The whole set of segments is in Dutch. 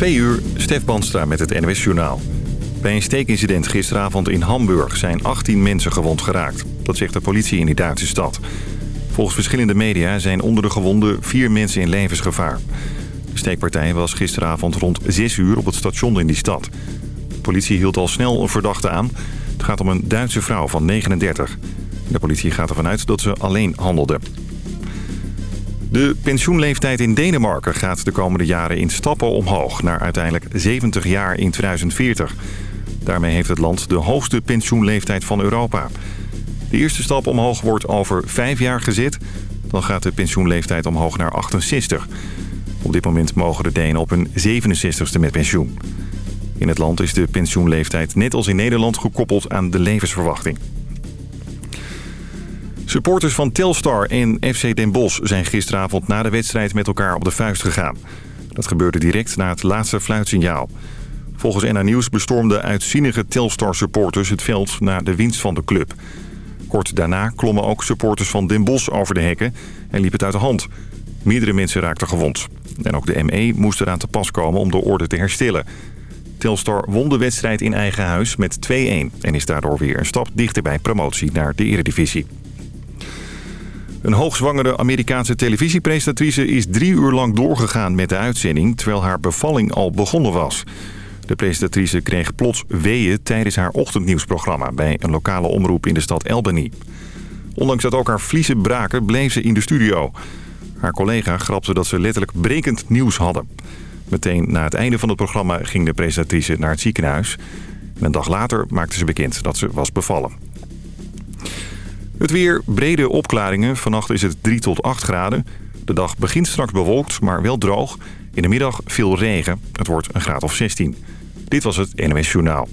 Twee uur, Stef Banstra met het NWS Journaal. Bij een steekincident gisteravond in Hamburg zijn 18 mensen gewond geraakt. Dat zegt de politie in die Duitse stad. Volgens verschillende media zijn onder de gewonden vier mensen in levensgevaar. De steekpartij was gisteravond rond 6 uur op het station in die stad. De politie hield al snel een verdachte aan. Het gaat om een Duitse vrouw van 39. De politie gaat ervan uit dat ze alleen handelde. De pensioenleeftijd in Denemarken gaat de komende jaren in stappen omhoog... naar uiteindelijk 70 jaar in 2040. Daarmee heeft het land de hoogste pensioenleeftijd van Europa. De eerste stap omhoog wordt over vijf jaar gezet. Dan gaat de pensioenleeftijd omhoog naar 68. Op dit moment mogen de Denen op hun 67ste met pensioen. In het land is de pensioenleeftijd net als in Nederland gekoppeld aan de levensverwachting. Supporters van Telstar en FC Den Bosch zijn gisteravond na de wedstrijd met elkaar op de vuist gegaan. Dat gebeurde direct na het laatste fluitsignaal. Volgens NA Nieuws bestormden uitzinnige Telstar-supporters het veld na de winst van de club. Kort daarna klommen ook supporters van Den Bosch over de hekken en liep het uit de hand. Meerdere mensen raakten gewond. En ook de ME moest eraan te pas komen om de orde te herstellen. Telstar won de wedstrijd in eigen huis met 2-1 en is daardoor weer een stap dichter bij promotie naar de eredivisie. Een hoogzwangere Amerikaanse televisiepresentatrice is drie uur lang doorgegaan met de uitzending... terwijl haar bevalling al begonnen was. De presentatrice kreeg plots weeën tijdens haar ochtendnieuwsprogramma... bij een lokale omroep in de stad Albany. Ondanks dat ook haar vliezen braken, bleef ze in de studio. Haar collega grapte dat ze letterlijk brekend nieuws hadden. Meteen na het einde van het programma ging de presentatrice naar het ziekenhuis. En een dag later maakte ze bekend dat ze was bevallen. Het weer, brede opklaringen. Vannacht is het 3 tot 8 graden. De dag begint straks bewolkt, maar wel droog. In de middag veel regen. Het wordt een graad of 16. Dit was het NMS Journaal.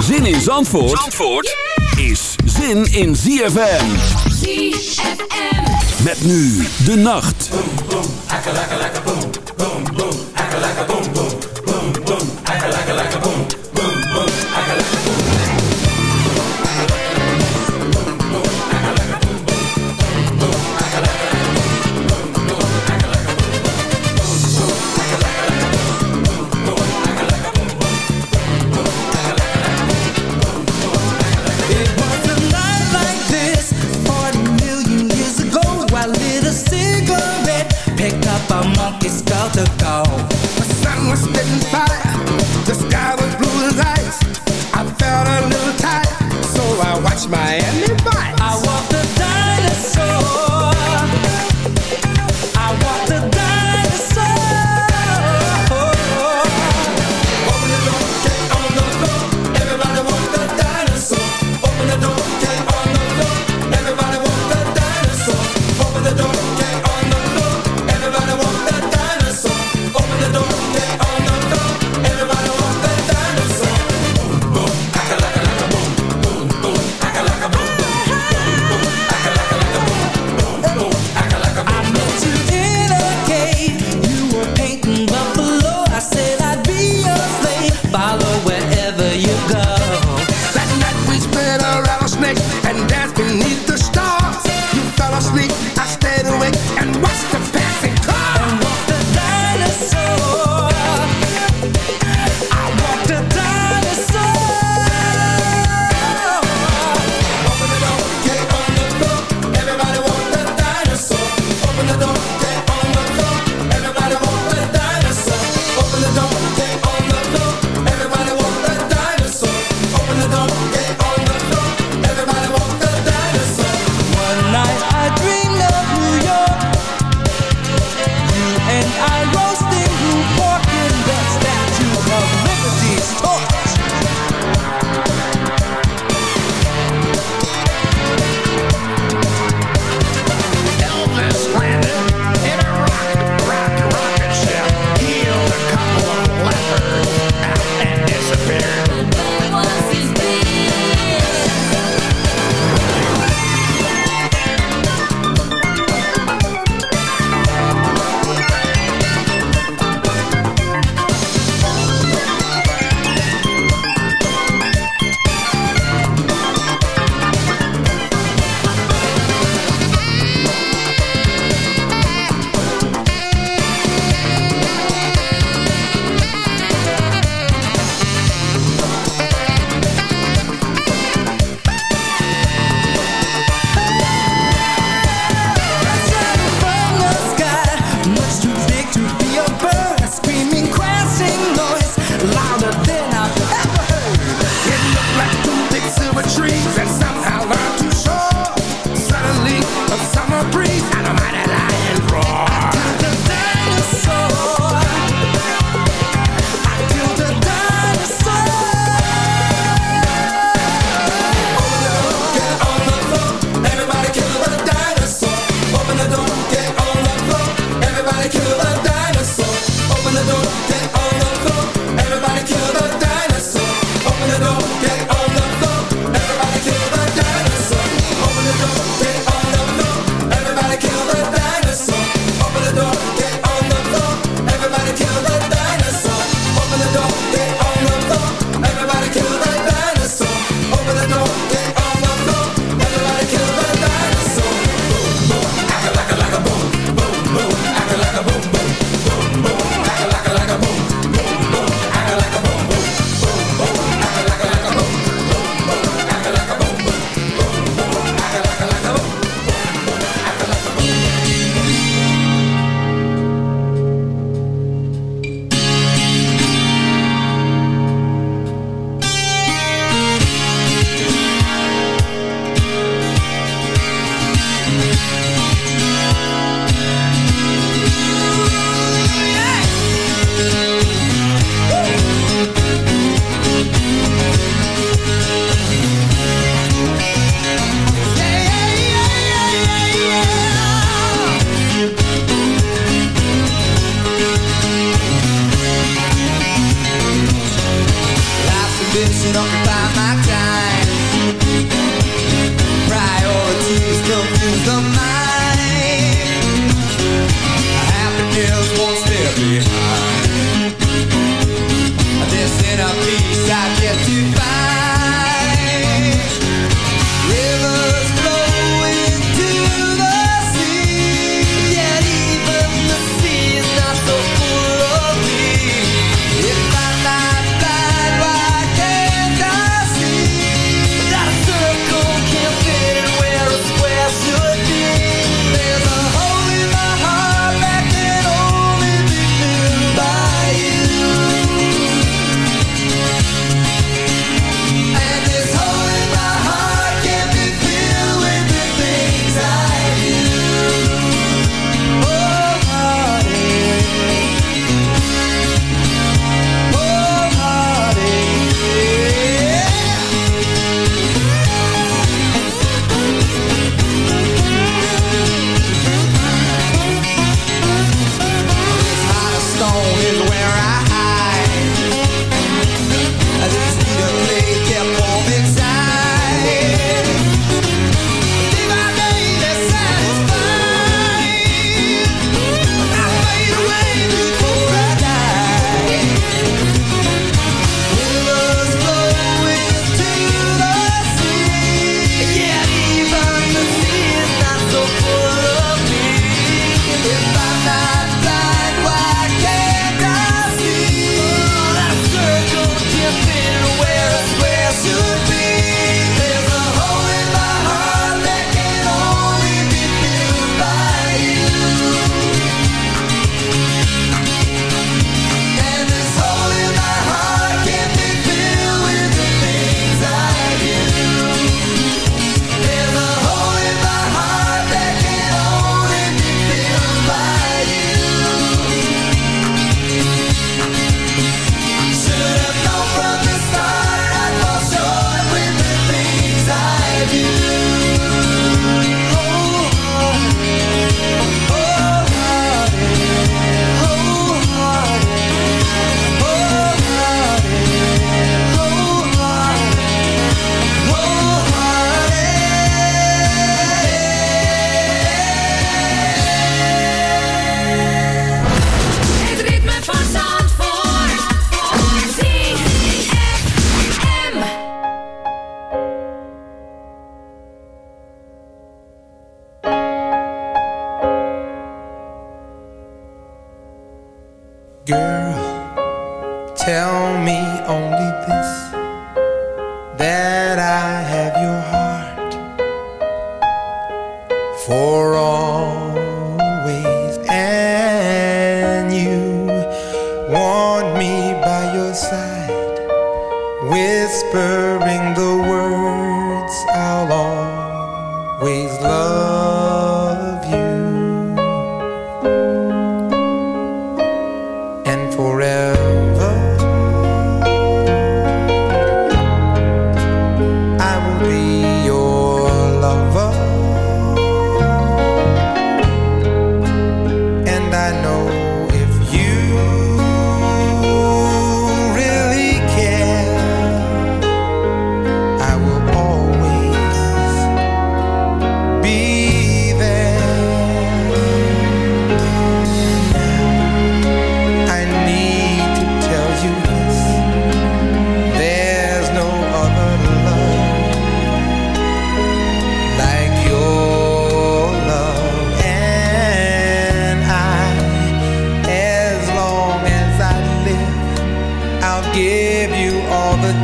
Zin in Zandvoort, Zandvoort is zin in ZFM. ZFM. Met nu de nacht. Boom, boom, The sky was blue as ice. I felt a little tight, so I watched Miami.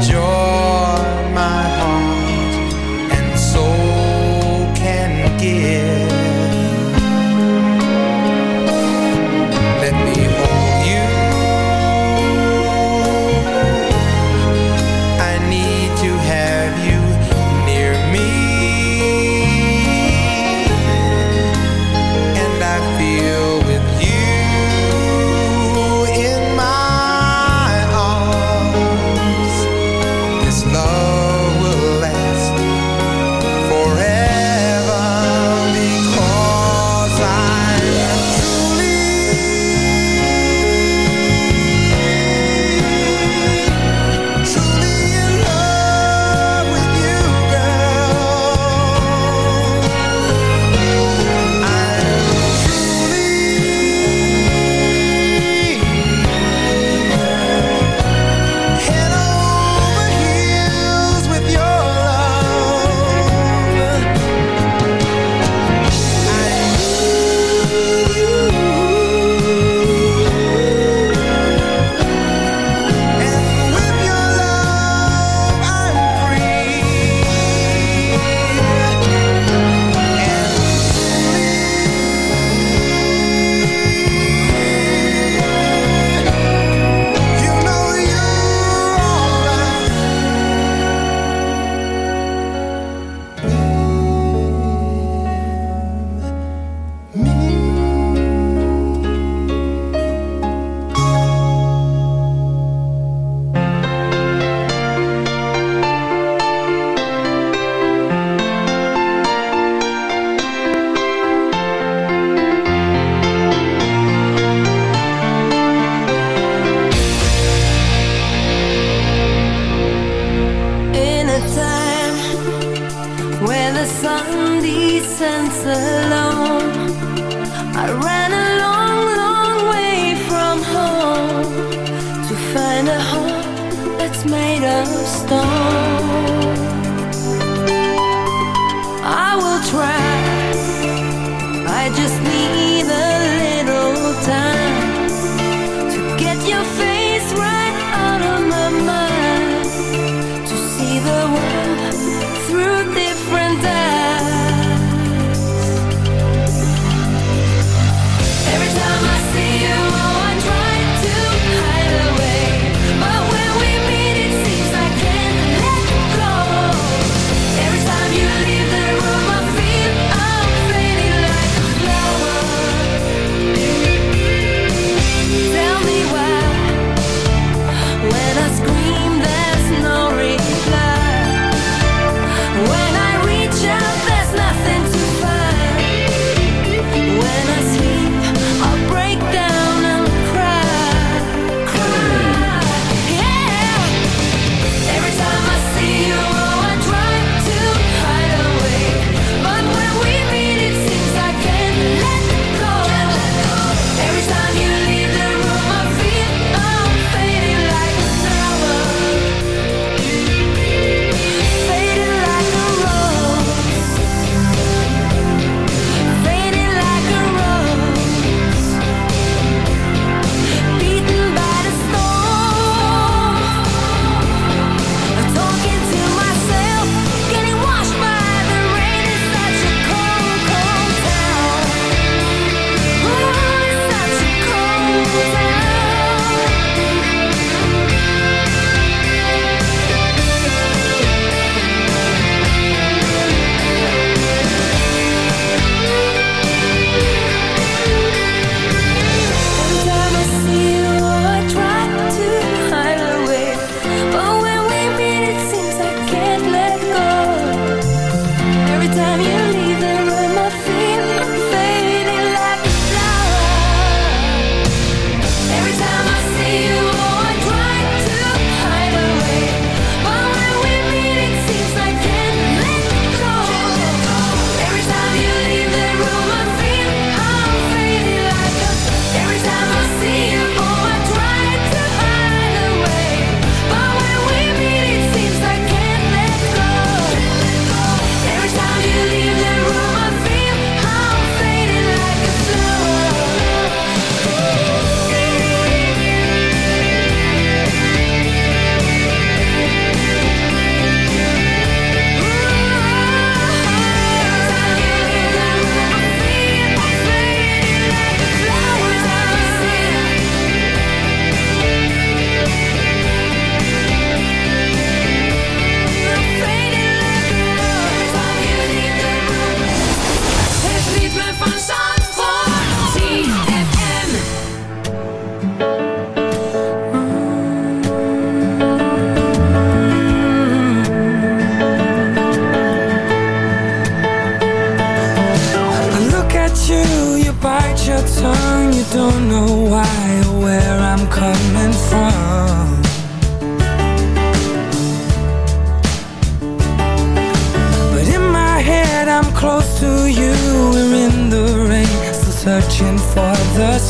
joy.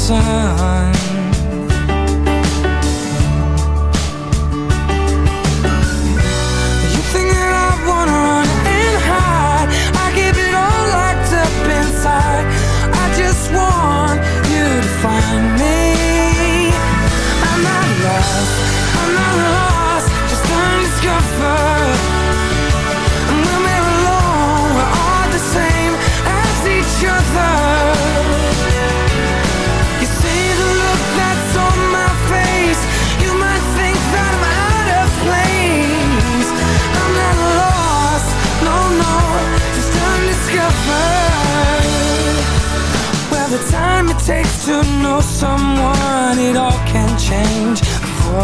sun.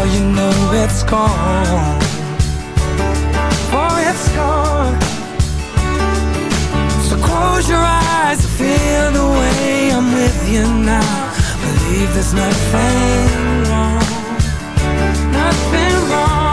before you know it's gone. Oh, it's gone. So close your eyes and feel the way I'm with you now. Believe there's nothing wrong, nothing wrong.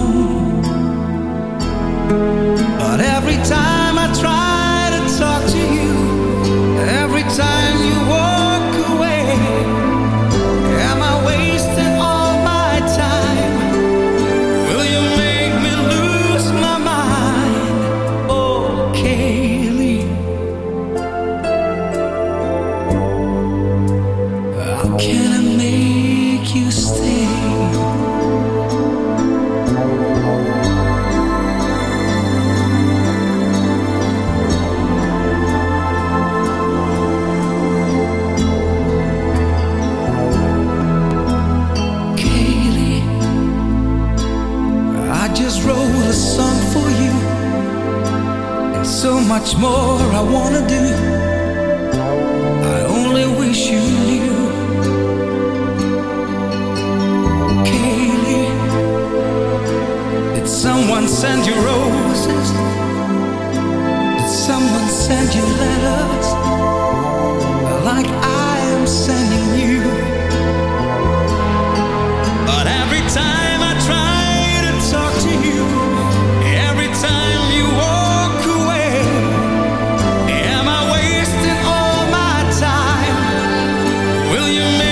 Will you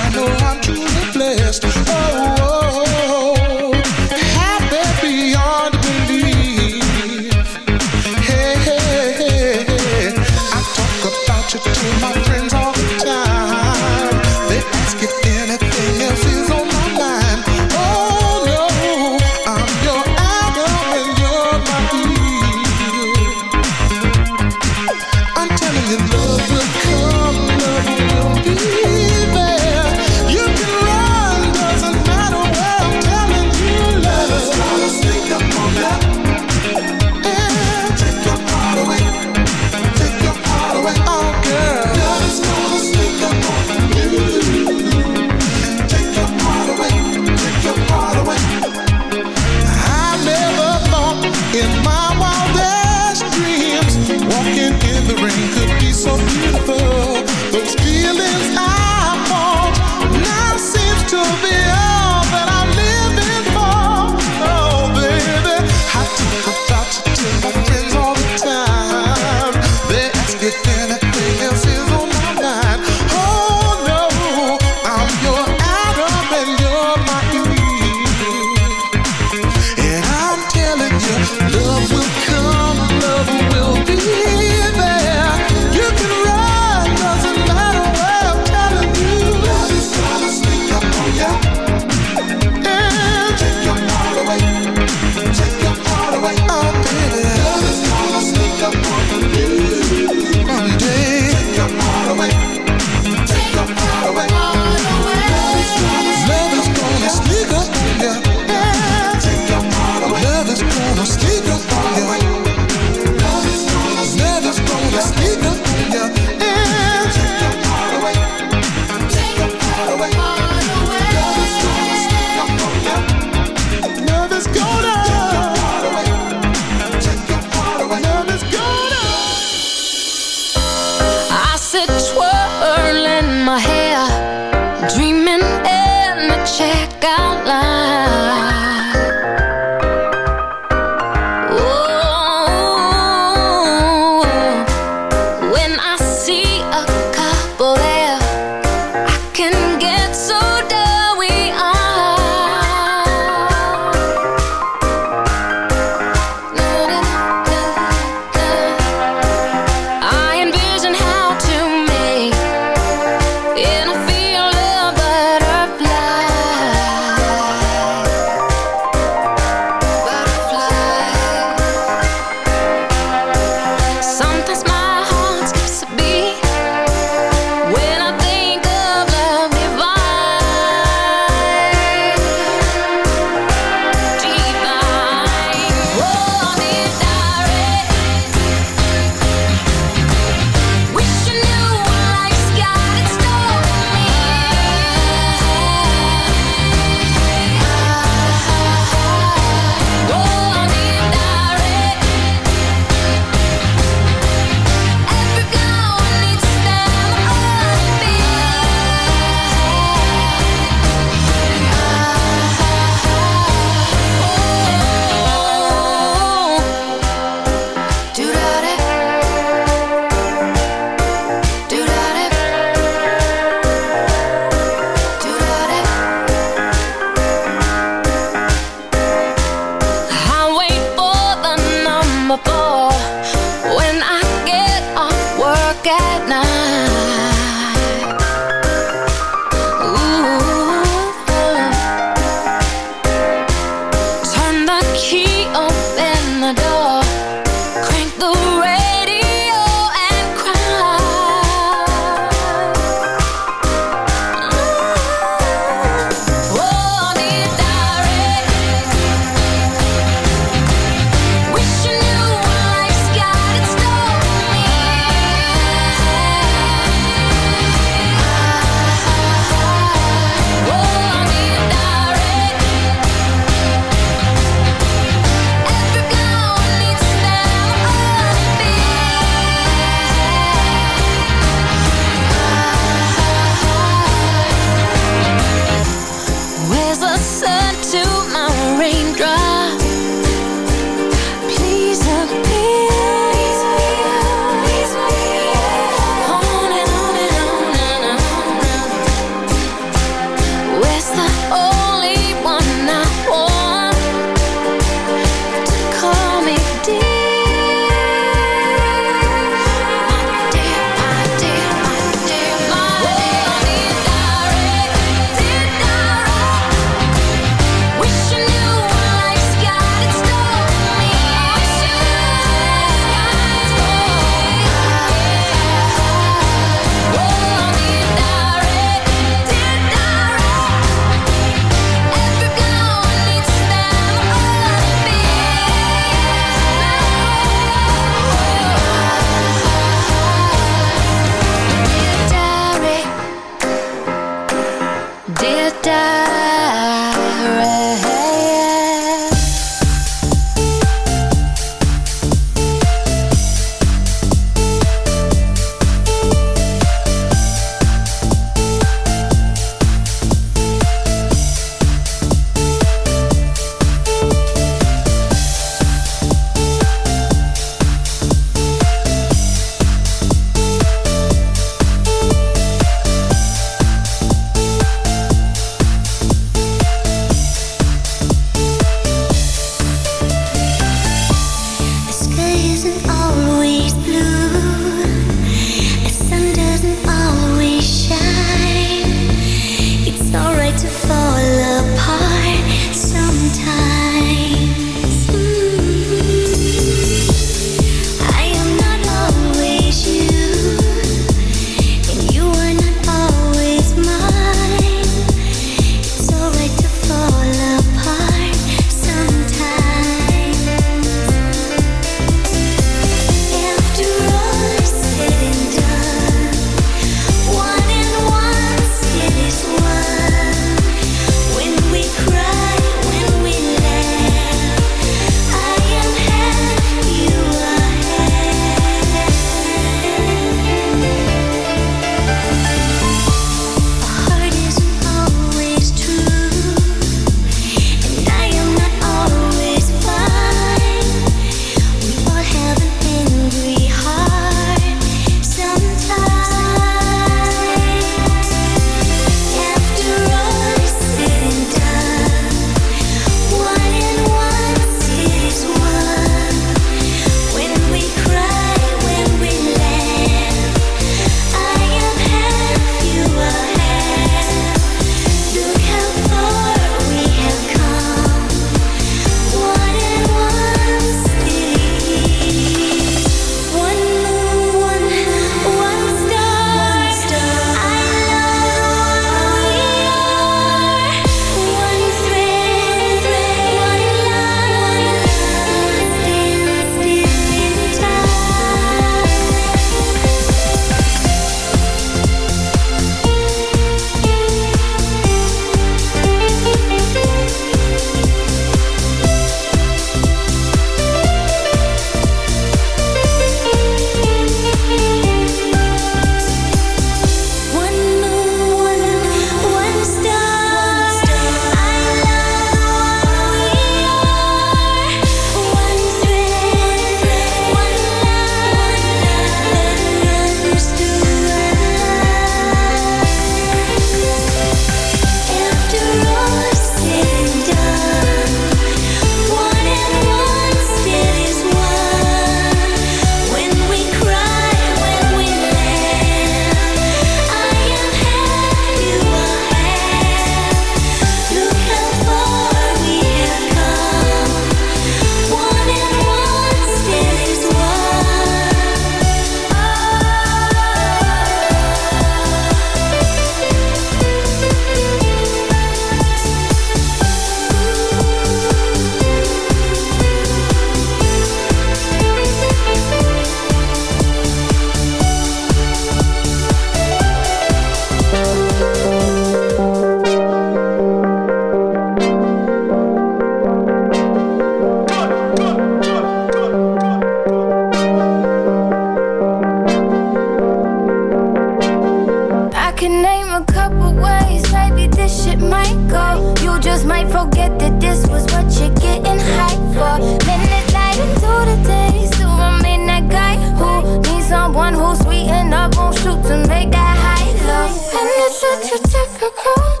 cold.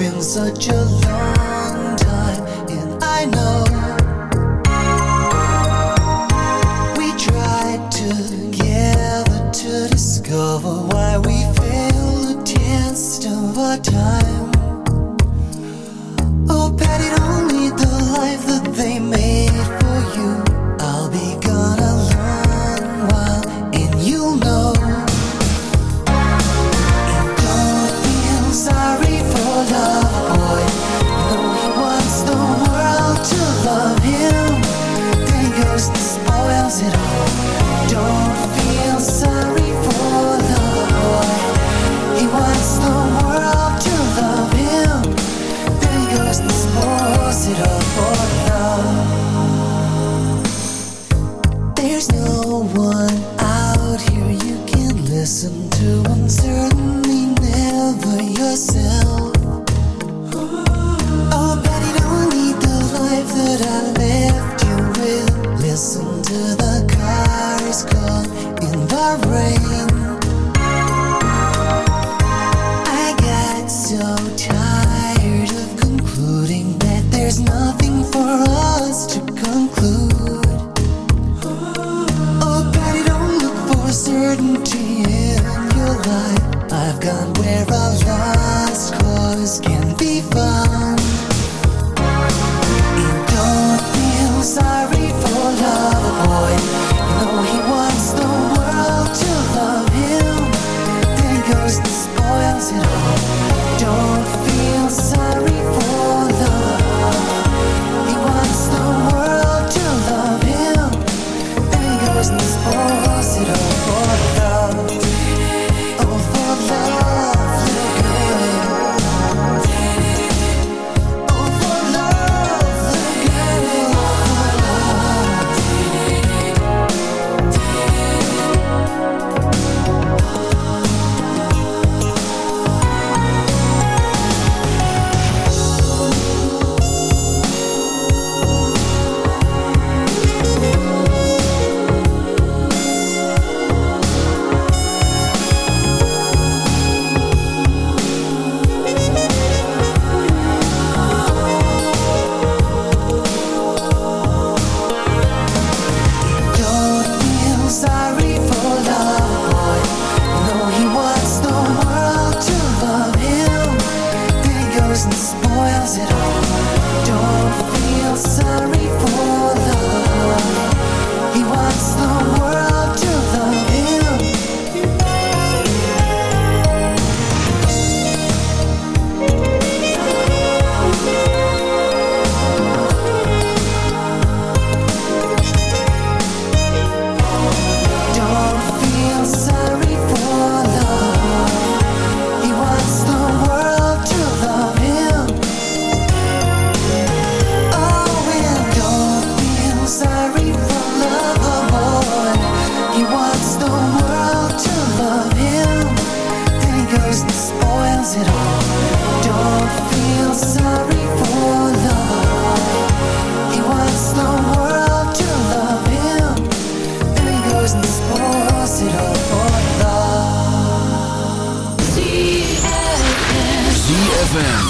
Been such a long ZFM.